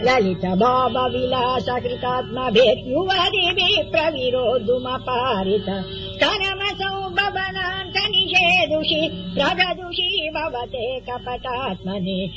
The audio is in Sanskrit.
ललित बाबा विलास प्रविरोधुमपारित करमसौ भवनान्त निषेदुषि प्रगदुषी भवते कपटात्मनि कपटात्मने।